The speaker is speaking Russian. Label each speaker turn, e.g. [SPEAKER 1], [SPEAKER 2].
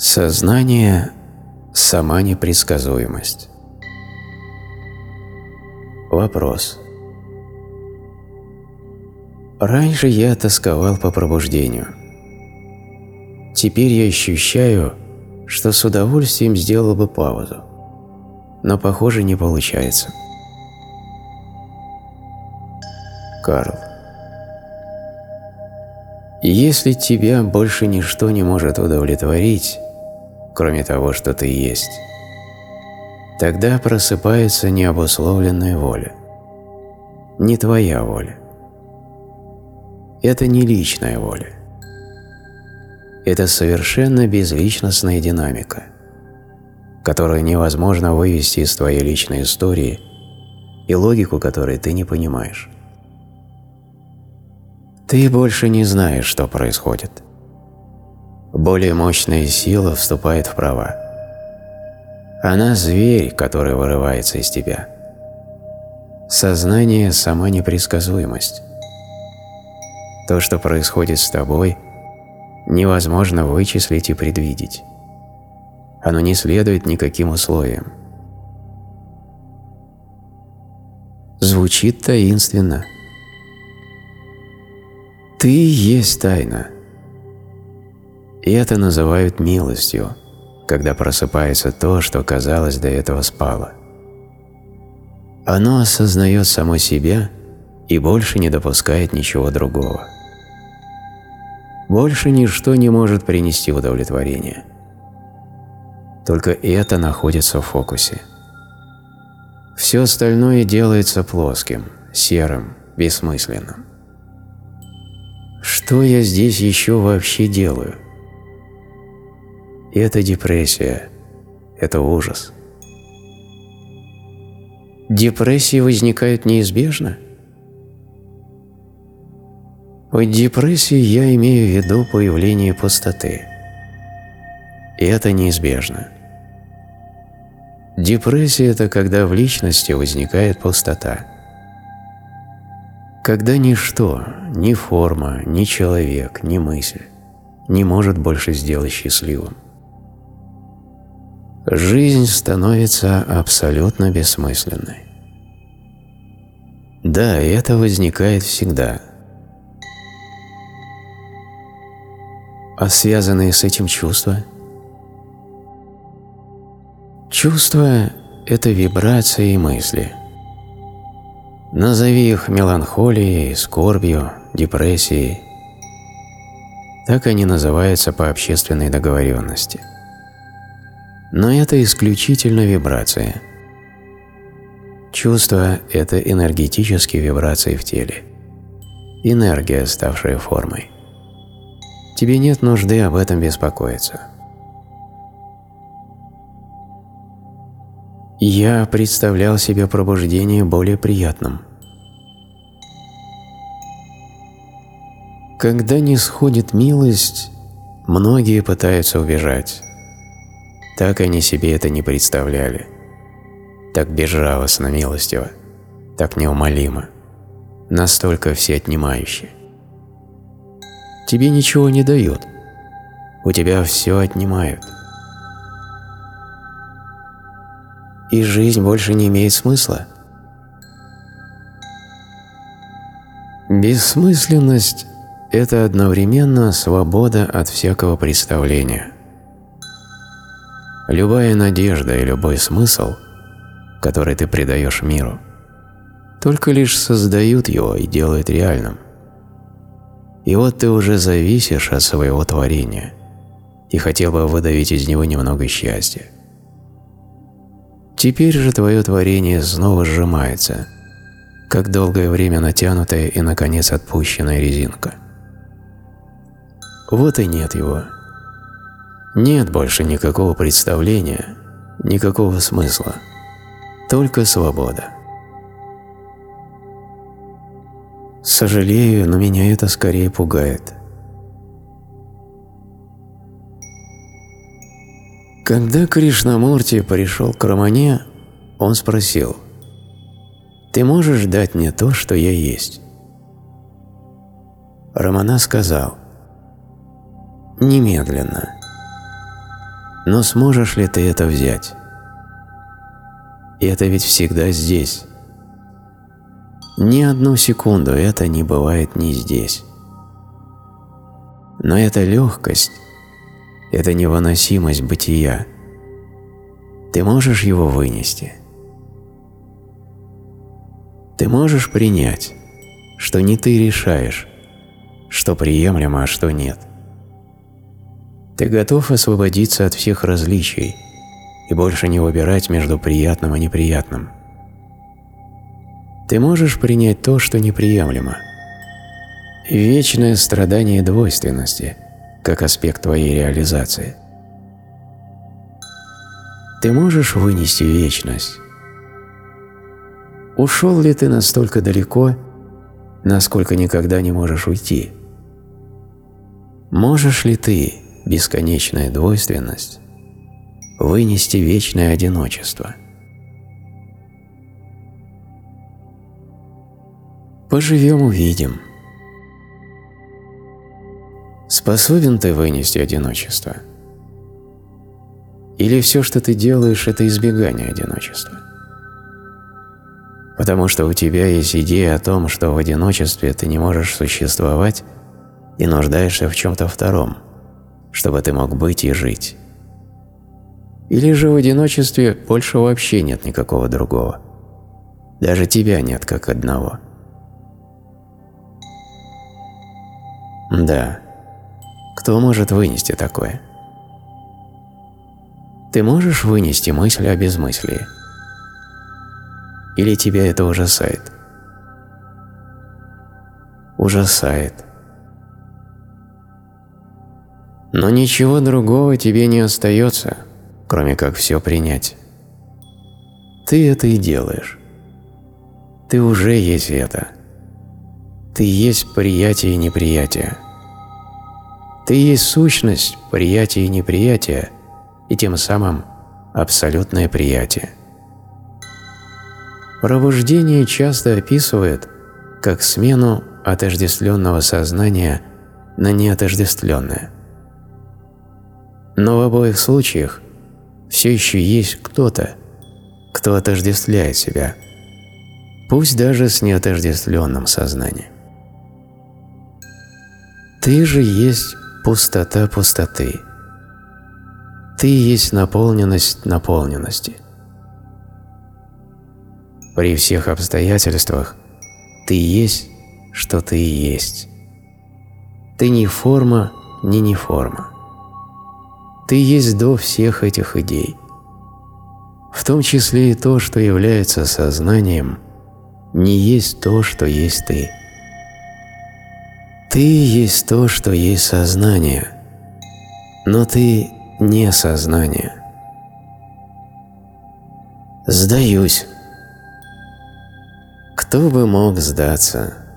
[SPEAKER 1] Сознание – сама непредсказуемость. Вопрос. Раньше я тосковал по пробуждению. Теперь я ощущаю, что с удовольствием сделал бы паузу. Но, похоже, не получается. Карл. Если тебя больше ничто не может удовлетворить, кроме того, что ты есть, тогда просыпается необусловленная воля. Не твоя воля. Это не личная воля. Это совершенно безличностная динамика, которую невозможно вывести из твоей личной истории и логику которой ты не понимаешь. Ты больше не знаешь, что происходит более мощная сила вступает в права. Она – зверь, который вырывается из тебя. Сознание – сама непредсказуемость. То, что происходит с тобой, невозможно вычислить и предвидеть. Оно не следует никаким условиям. Звучит таинственно. Ты есть тайна – и это называют милостью, когда просыпается то, что казалось до этого спало. Оно осознает само себя и больше не допускает ничего другого. Больше ничто не может принести удовлетворение. Только это находится в фокусе. Все остальное делается плоским, серым, бессмысленным. Что я здесь еще вообще делаю? И это депрессия, это ужас. Депрессии возникают неизбежно? Под депрессией я имею в виду появление пустоты. И это неизбежно. Депрессия – это когда в личности возникает пустота. Когда ничто, ни форма, ни человек, ни мысль не может больше сделать счастливым жизнь становится абсолютно бессмысленной. Да, это возникает всегда. А связанные с этим чувства? Чувства – это вибрации и мысли. Назови их меланхолией, скорбью, депрессией. Так они называются по общественной договоренности – но это исключительно вибрация. Чувство – это энергетические вибрации в теле. Энергия, ставшая формой. Тебе нет нужды об этом беспокоиться. Я представлял себе пробуждение более приятным. Когда не сходит милость, многие пытаются убежать. Так они себе это не представляли. Так безжалостно милостиво, так неумолимо, настолько всеотнимающе. Тебе ничего не дают, у тебя все отнимают. И жизнь больше не имеет смысла. Бессмысленность – это одновременно свобода от всякого представления – Любая надежда и любой смысл, который ты придаешь миру, только лишь создают его и делают реальным. И вот ты уже зависишь от своего творения и хотел бы выдавить из него немного счастья. Теперь же твое творение снова сжимается, как долгое время натянутая и, наконец, отпущенная резинка. Вот и нет его – нет больше никакого представления, никакого смысла, только свобода. Сожалею, но меня это скорее пугает. Когда Кришнамурти пришел к Рамане, он спросил, «Ты можешь дать мне то, что я есть?» Рамана сказал, «Немедленно». Но сможешь ли ты это взять? И это ведь всегда здесь. Ни одну секунду это не бывает не здесь. Но эта легкость, эта невыносимость бытия, ты можешь его вынести? Ты можешь принять, что не ты решаешь, что приемлемо, а что нет. Ты готов освободиться от всех различий и больше не выбирать между приятным и неприятным. Ты можешь принять то, что неприемлемо. Вечное страдание двойственности, как аспект твоей реализации. Ты можешь вынести вечность. Ушел ли ты настолько далеко, насколько никогда не можешь уйти? Можешь ли ты, бесконечная двойственность, вынести вечное одиночество? Поживем – увидим. Способен ты вынести одиночество? Или все, что ты делаешь, это избегание одиночества? Потому что у тебя есть идея о том, что в одиночестве ты не можешь существовать и нуждаешься в чем-то втором, чтобы ты мог быть и жить. Или же в одиночестве больше вообще нет никакого другого. Даже тебя нет как одного. Да. Кто может вынести такое? Ты можешь вынести мысль о безмыслии? Или тебя это ужасает? Ужасает. Но ничего другого тебе не остается, кроме как все принять. Ты это и делаешь. Ты уже есть это. Ты есть приятие и неприятие. Ты есть сущность приятия и неприятия, и тем самым абсолютное приятие. Пробуждение часто описывает как смену отождествленного сознания на неотождествленное. Но в обоих случаях все еще есть кто-то, кто отождествляет себя, пусть даже с неотождествленным сознанием. Ты же есть пустота пустоты. Ты есть наполненность наполненности. При всех обстоятельствах ты есть, что ты есть. Ты не форма, не не форма. Ты есть до всех этих идей. В том числе и то, что является сознанием, не есть то, что есть ты. Ты есть то, что есть сознание, но ты не сознание. Сдаюсь. Кто бы мог сдаться?